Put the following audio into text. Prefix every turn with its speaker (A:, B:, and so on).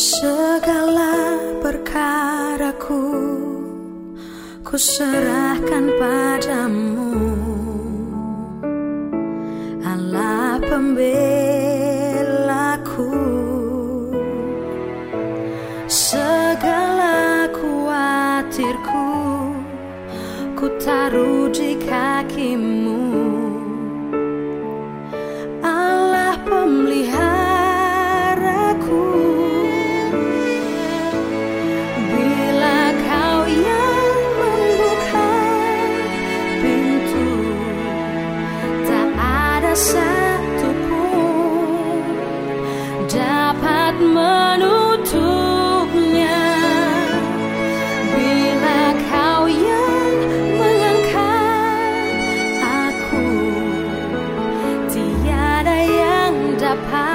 A: Segala perkaraku ku serahkan padamu. Allah pembelaku. Segala khawatirku ku taruh di kakimu. Allah pemeliharaku Satupun dapat menutupnya. Bila kau yang mengangkat aku tiada yang dapat